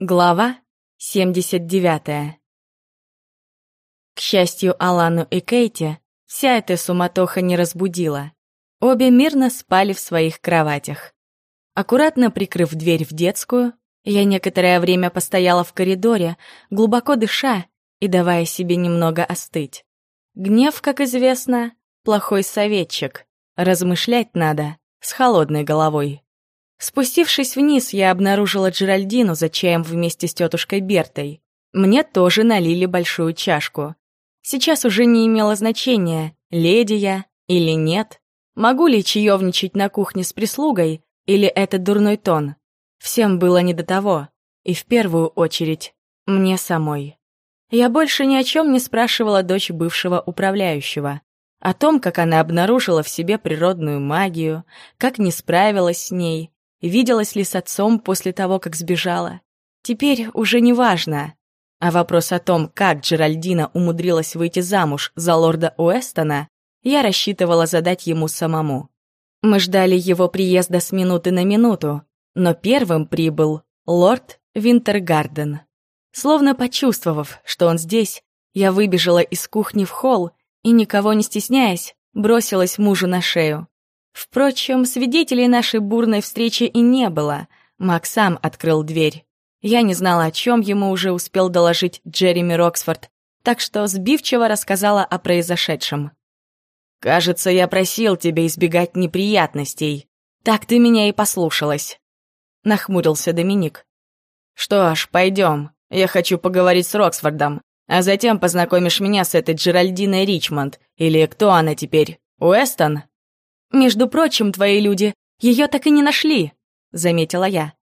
Глава 79 К счастью, Алану и Кейти вся эта суматоха не разбудила. Обе мирно спали в своих кроватях. Аккуратно прикрыв дверь в детскую, я некоторое время постояла в коридоре, глубоко дыша и давая себе немного остыть. Гнев, как известно, плохой советчик. Размышлять надо с холодной головой. Спустившись вниз, я обнаружила Джеральдину за чаем вместе с тетушкой Бертой. Мне тоже налили большую чашку. Сейчас уже не имело значения, леди я или нет. Могу ли чаевничать на кухне с прислугой, или это дурной тон? Всем было не до того. И в первую очередь мне самой. Я больше ни о чем не спрашивала дочь бывшего управляющего. О том, как она обнаружила в себе природную магию, как не справилась с ней, виделась ли с отцом после того, как сбежала. Теперь уже не важно. А вопрос о том, как Джеральдина умудрилась выйти замуж за лорда Уэстона, я рассчитывала задать ему самому. Мы ждали его приезда с минуты на минуту, но первым прибыл лорд Винтергарден. Словно почувствовав, что он здесь, я выбежала из кухни в холл и, никого не стесняясь, бросилась мужу на шею. Впрочем, свидетелей нашей бурной встречи и не было. Мак сам открыл дверь. Я не знала, о чем ему уже успел доложить Джереми Роксфорд, так что сбивчиво рассказала о произошедшем. «Кажется, я просил тебя избегать неприятностей. Так ты меня и послушалась», — нахмурился Доминик. «Что ж, пойдем. Я хочу поговорить с Роксфордом, а затем познакомишь меня с этой Джеральдиной Ричмонд, или кто она теперь, Уэстон?» «Между прочим, твои люди ее так и не нашли», — заметила я.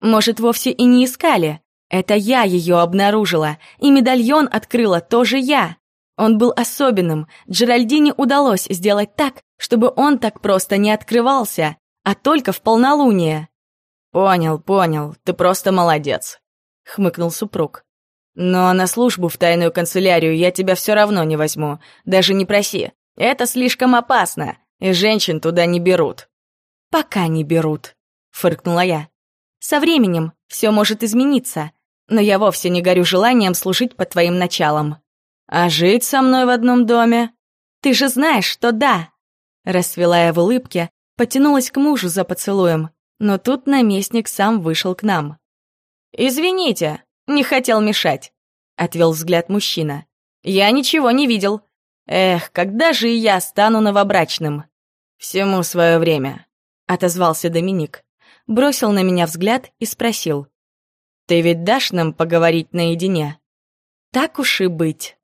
«Может, вовсе и не искали. Это я ее обнаружила, и медальон открыла тоже я. Он был особенным. Джеральдине удалось сделать так, чтобы он так просто не открывался, а только в полнолуние». «Понял, понял, ты просто молодец», — хмыкнул супруг. «Но на службу в тайную канцелярию я тебя все равно не возьму, даже не проси. Это слишком опасно и женщин туда не берут». «Пока не берут», — фыркнула я. «Со временем все может измениться, но я вовсе не горю желанием служить под твоим началом». «А жить со мной в одном доме?» «Ты же знаешь, что да!» Расцвела я в улыбке, потянулась к мужу за поцелуем, но тут наместник сам вышел к нам. «Извините, не хотел мешать», — отвел взгляд мужчина. «Я ничего не видел. Эх, когда же и я стану новобрачным? Всему свое время, отозвался Доминик. Бросил на меня взгляд и спросил. Ты ведь дашь нам поговорить наедине? Так уж и быть.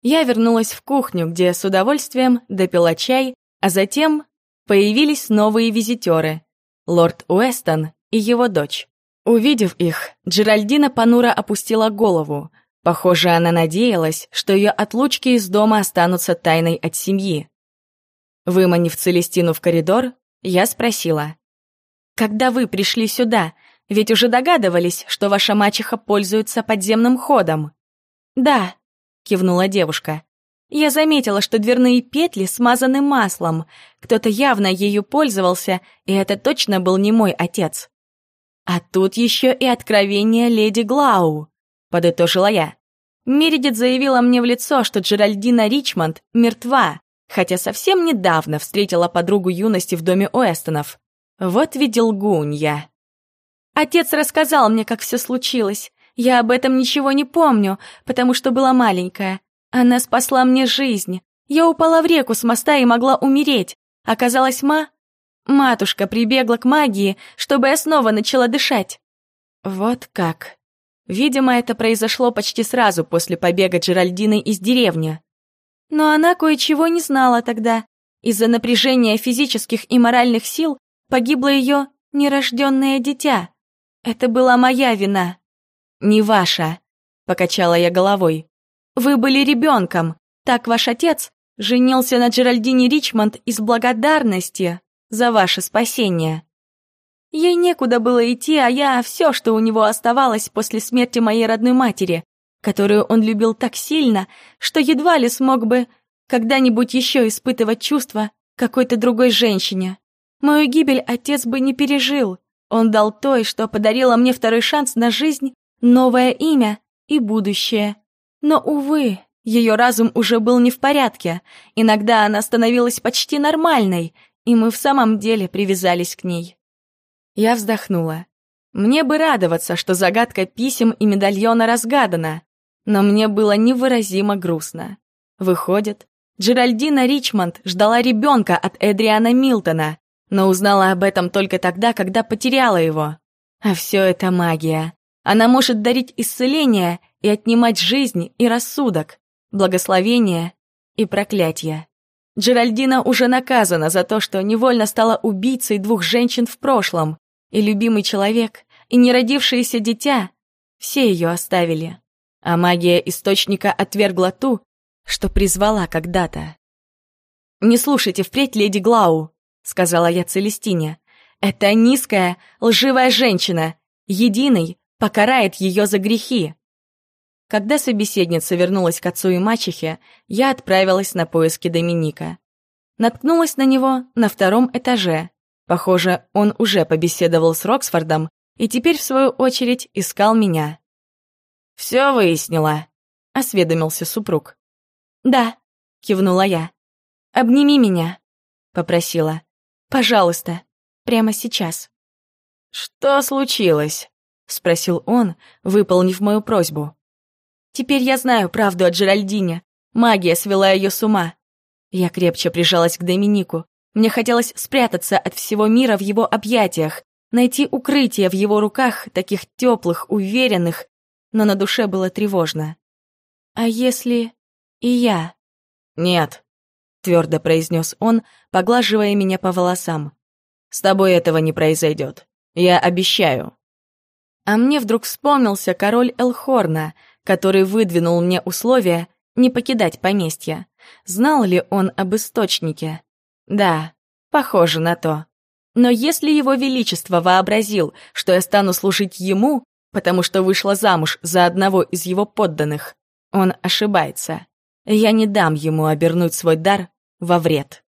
Я вернулась в кухню, где с удовольствием допила чай, а затем появились новые визитеры — лорд Уэстон и его дочь. Увидев их, Джеральдина понуро опустила голову, Похоже, она надеялась, что ее отлучки из дома останутся тайной от семьи. Выманив Целестину в коридор, я спросила. «Когда вы пришли сюда, ведь уже догадывались, что ваша мачеха пользуется подземным ходом?» «Да», — кивнула девушка. «Я заметила, что дверные петли смазаны маслом. Кто-то явно ею пользовался, и это точно был не мой отец». А тут еще и откровение леди Глау подытожила я. Мередит заявила мне в лицо, что Джеральдина Ричмонд мертва, хотя совсем недавно встретила подругу юности в доме Уэстонов. Вот видел лгунья. Отец рассказал мне, как все случилось. Я об этом ничего не помню, потому что была маленькая. Она спасла мне жизнь. Я упала в реку с моста и могла умереть. Оказалось, ма... Матушка прибегла к магии, чтобы я снова начала дышать. Вот как. Видимо, это произошло почти сразу после побега Джеральдины из деревни. Но она кое-чего не знала тогда. Из-за напряжения физических и моральных сил погибло ее нерожденное дитя. Это была моя вина. Не ваша, покачала я головой. Вы были ребенком. Так ваш отец женился на Джеральдине Ричмонд из благодарности за ваше спасение. Ей некуда было идти, а я все, что у него оставалось после смерти моей родной матери, которую он любил так сильно, что едва ли смог бы когда-нибудь еще испытывать чувства какой-то другой женщине. Мою гибель отец бы не пережил. Он дал той, что подарила мне второй шанс на жизнь новое имя и будущее. Но, увы, ее разум уже был не в порядке. Иногда она становилась почти нормальной, и мы в самом деле привязались к ней. Я вздохнула. Мне бы радоваться, что загадка писем и медальона разгадана, но мне было невыразимо грустно. Выходит, Джеральдина Ричмонд ждала ребенка от Эдриана Милтона, но узнала об этом только тогда, когда потеряла его. А все это магия. Она может дарить исцеление и отнимать жизнь и рассудок, благословение и проклятие. Джеральдина уже наказана за то, что невольно стала убийцей двух женщин в прошлом, и любимый человек, и неродившееся дитя — все ее оставили. А магия Источника отвергла ту, что призвала когда-то. «Не слушайте впредь леди Глау», — сказала я Целестине. «Это низкая, лживая женщина. Единый покарает ее за грехи». Когда собеседница вернулась к отцу и мачехе, я отправилась на поиски Доминика. Наткнулась на него на втором этаже. Похоже, он уже побеседовал с Роксфордом и теперь, в свою очередь, искал меня. «Все выяснила», — осведомился супруг. «Да», — кивнула я. «Обними меня», — попросила. «Пожалуйста, прямо сейчас». «Что случилось?» — спросил он, выполнив мою просьбу. Теперь я знаю правду о Джеральдине. Магия свела ее с ума. Я крепче прижалась к Доминику. Мне хотелось спрятаться от всего мира в его объятиях, найти укрытие в его руках, таких теплых, уверенных, но на душе было тревожно. «А если и я?» «Нет», — твердо произнес он, поглаживая меня по волосам. «С тобой этого не произойдет. Я обещаю». А мне вдруг вспомнился король Элхорна — который выдвинул мне условия не покидать поместье. Знал ли он об источнике? Да, похоже на то. Но если его величество вообразил, что я стану служить ему, потому что вышла замуж за одного из его подданных, он ошибается. Я не дам ему обернуть свой дар во вред.